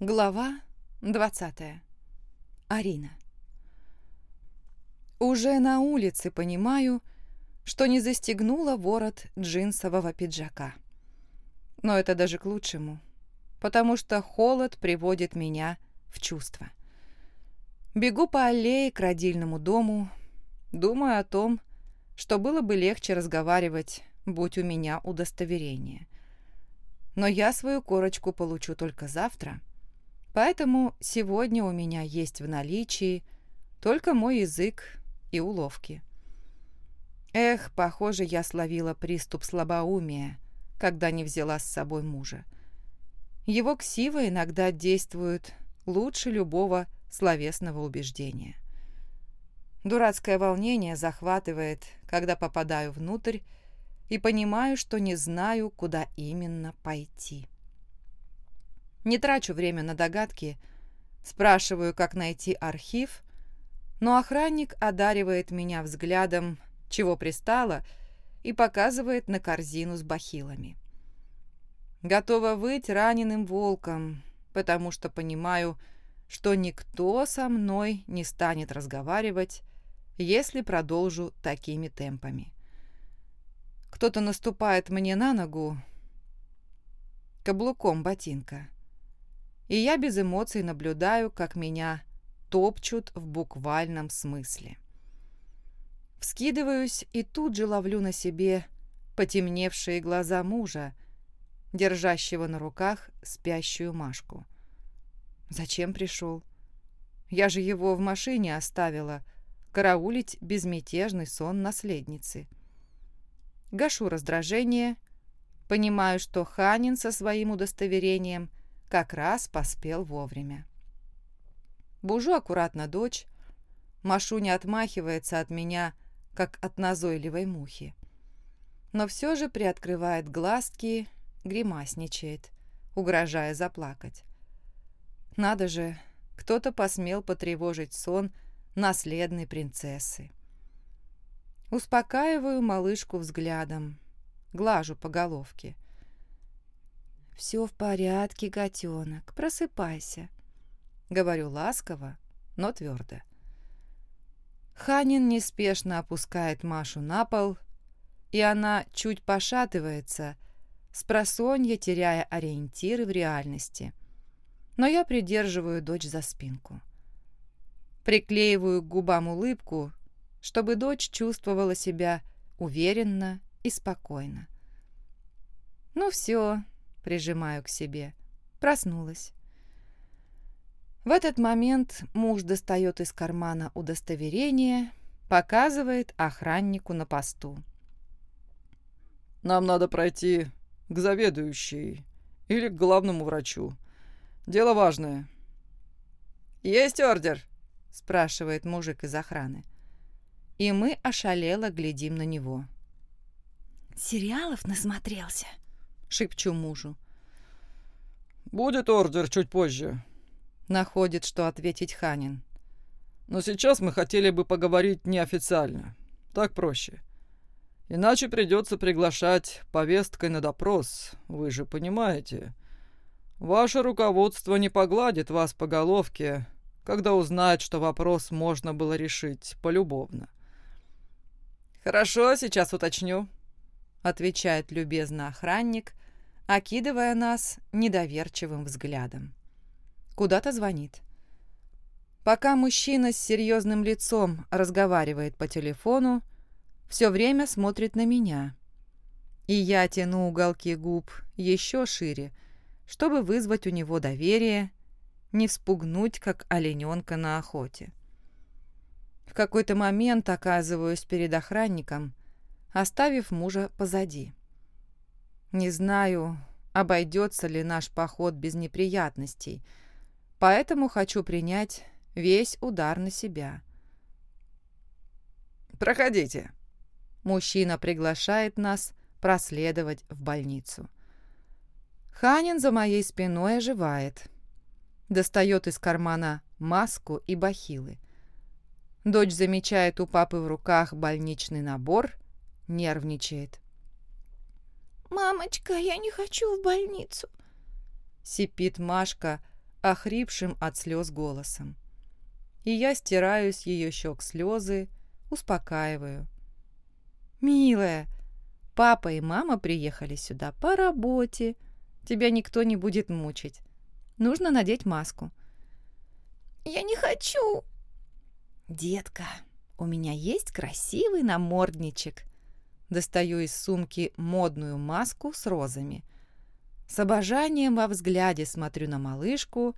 Глава 20. Арина. Уже на улице понимаю, что не застегнула ворот джинсового пиджака. Но это даже к лучшему, потому что холод приводит меня в чувство. Бегу по аллее к родильному дому, думаю о том, что было бы легче разговаривать, будь у меня удостоверение. Но я свою корочку получу только завтра — Поэтому сегодня у меня есть в наличии только мой язык и уловки. Эх, похоже, я словила приступ слабоумия, когда не взяла с собой мужа. Его ксивы иногда действуют лучше любого словесного убеждения. Дурацкое волнение захватывает, когда попадаю внутрь и понимаю, что не знаю, куда именно пойти. Не трачу время на догадки, спрашиваю, как найти архив, но охранник одаривает меня взглядом, чего пристало, и показывает на корзину с бахилами. Готова выть раненым волком, потому что понимаю, что никто со мной не станет разговаривать, если продолжу такими темпами. Кто-то наступает мне на ногу каблуком ботинка и я без эмоций наблюдаю, как меня топчут в буквальном смысле. Вскидываюсь и тут же ловлю на себе потемневшие глаза мужа, держащего на руках спящую Машку. Зачем пришел? Я же его в машине оставила, караулить безмятежный сон наследницы. Гашу раздражение, понимаю, что Ханин со своим удостоверением – как раз поспел вовремя. Бужу аккуратно дочь. Машуня отмахивается от меня, как от назойливой мухи. Но все же приоткрывает глазки, гримасничает, угрожая заплакать. Надо же, кто-то посмел потревожить сон наследной принцессы. Успокаиваю малышку взглядом, глажу по головке. «Все в порядке, котенок, просыпайся», — говорю ласково, но твердо. Ханин неспешно опускает Машу на пол, и она чуть пошатывается, с просонья теряя ориентиры в реальности. Но я придерживаю дочь за спинку. Приклеиваю к губам улыбку, чтобы дочь чувствовала себя уверенно и спокойно. «Ну все, прижимаю к себе. Проснулась. В этот момент муж достает из кармана удостоверение, показывает охраннику на посту. «Нам надо пройти к заведующей или к главному врачу. Дело важное». «Есть ордер?» – спрашивает мужик из охраны. И мы ошалело глядим на него. «Сериалов насмотрелся?» Шепчу мужу. «Будет ордер чуть позже», — находит, что ответить Ханин. «Но сейчас мы хотели бы поговорить неофициально. Так проще. Иначе придется приглашать повесткой на допрос, вы же понимаете. Ваше руководство не погладит вас по головке, когда узнает, что вопрос можно было решить полюбовно». «Хорошо, сейчас уточню», — отвечает любезно охранник, окидывая нас недоверчивым взглядом. Куда-то звонит. Пока мужчина с серьезным лицом разговаривает по телефону, все время смотрит на меня. И я тяну уголки губ еще шире, чтобы вызвать у него доверие, не вспугнуть, как олененка на охоте. В какой-то момент оказываюсь перед охранником, оставив мужа позади. Не знаю, обойдется ли наш поход без неприятностей, поэтому хочу принять весь удар на себя. «Проходите». Мужчина приглашает нас проследовать в больницу. Ханин за моей спиной оживает. Достает из кармана маску и бахилы. Дочь замечает у папы в руках больничный набор, нервничает. «Мамочка, я не хочу в больницу!» Сипит Машка, охрипшим от слез голосом. И я стираю с ее щек слезы, успокаиваю. «Милая, папа и мама приехали сюда по работе. Тебя никто не будет мучить. Нужно надеть маску». «Я не хочу!» «Детка, у меня есть красивый намордничек». Достаю из сумки модную маску с розами. С обожанием во взгляде смотрю на малышку,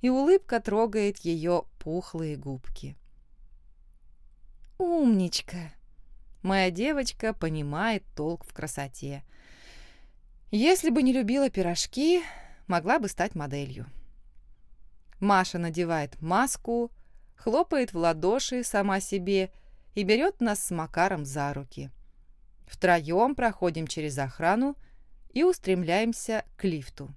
и улыбка трогает ее пухлые губки. «Умничка!» Моя девочка понимает толк в красоте. Если бы не любила пирожки, могла бы стать моделью. Маша надевает маску, хлопает в ладоши сама себе и берет нас с Макаром за руки. Втроем проходим через охрану и устремляемся к лифту.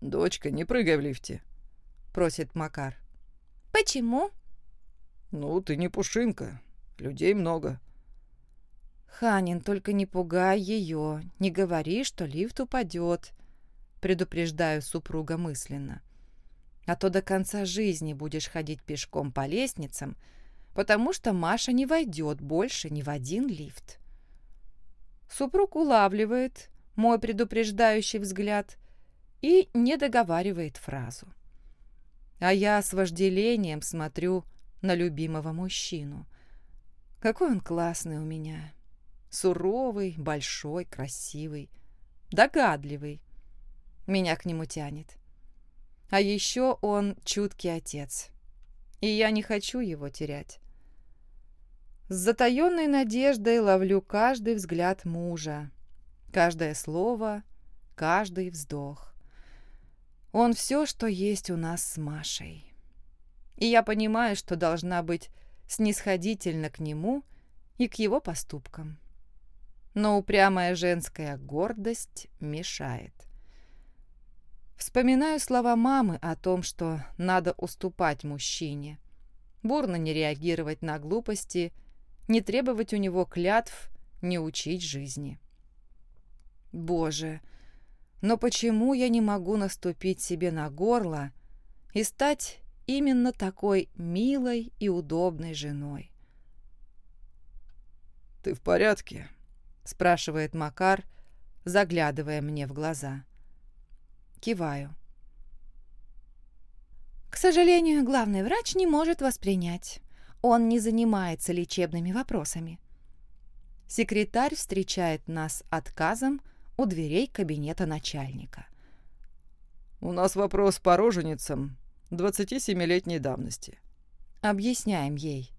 «Дочка, не прыгай в лифте», — просит Макар. «Почему?» «Ну, ты не пушинка. Людей много». «Ханин, только не пугай ее. Не говори, что лифт упадет», — предупреждаю супруга мысленно. «А то до конца жизни будешь ходить пешком по лестницам, потому что Маша не войдет больше ни в один лифт». Супруг улавливает мой предупреждающий взгляд и не договаривает фразу. А я с вожделением смотрю на любимого мужчину. Какой он классный у меня. Суровый, большой, красивый, догадливый. Меня к нему тянет. А еще он чуткий отец. И я не хочу его терять. С затаенной надеждой ловлю каждый взгляд мужа, каждое слово, каждый вздох. Он все, что есть у нас с Машей. И я понимаю, что должна быть снисходительна к нему и к его поступкам. Но упрямая женская гордость мешает. Вспоминаю слова мамы о том, что надо уступать мужчине, бурно не реагировать на глупости – не требовать у него клятв, не учить жизни. Боже, но почему я не могу наступить себе на горло и стать именно такой милой и удобной женой? «Ты в порядке?» – спрашивает Макар, заглядывая мне в глаза. Киваю. К сожалению, главный врач не может воспринять. Он не занимается лечебными вопросами. Секретарь встречает нас отказом у дверей кабинета начальника. «У нас вопрос по роженицам 27-летней давности». Объясняем ей.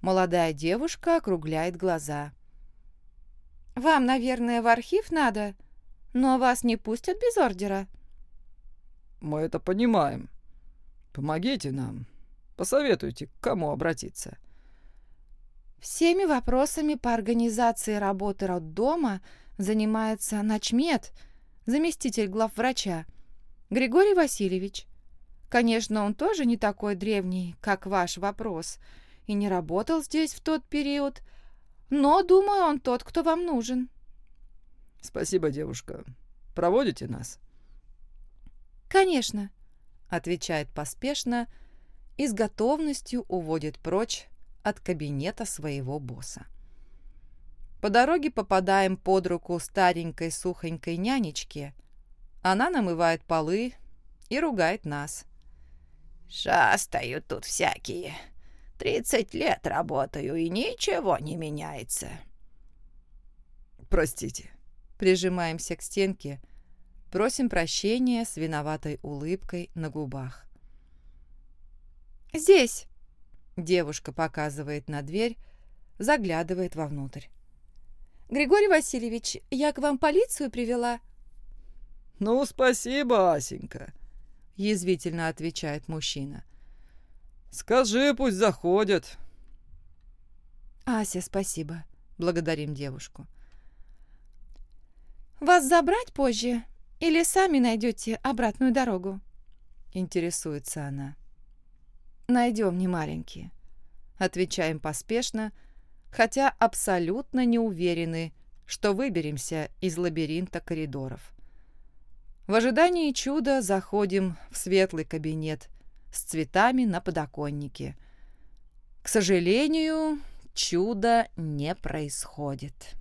Молодая девушка округляет глаза. «Вам, наверное, в архив надо, но вас не пустят без ордера». «Мы это понимаем. Помогите нам. Посоветуйте, к кому обратиться. Всеми вопросами по организации работы роддома занимается начмед, заместитель главврача, Григорий Васильевич. Конечно, он тоже не такой древний, как ваш вопрос, и не работал здесь в тот период, но, думаю, он тот, кто вам нужен. Спасибо, девушка. Проводите нас? Конечно, отвечает поспешно, и с готовностью уводит прочь от кабинета своего босса. По дороге попадаем под руку старенькой сухонькой нянечки. Она намывает полы и ругает нас. «Шастают тут всякие. Тридцать лет работаю, и ничего не меняется». «Простите». Прижимаемся к стенке, просим прощения с виноватой улыбкой на губах. «Здесь!» Девушка показывает на дверь, заглядывает вовнутрь. «Григорий Васильевич, я к вам полицию привела». «Ну, спасибо, Асенька», — язвительно отвечает мужчина. «Скажи, пусть заходят». «Ася, спасибо. Благодарим девушку». «Вас забрать позже или сами найдете обратную дорогу?» Интересуется она. Найдем, не маленькие. Отвечаем поспешно, хотя абсолютно не уверены, что выберемся из лабиринта коридоров. В ожидании чуда заходим в светлый кабинет с цветами на подоконнике. К сожалению, чуда не происходит.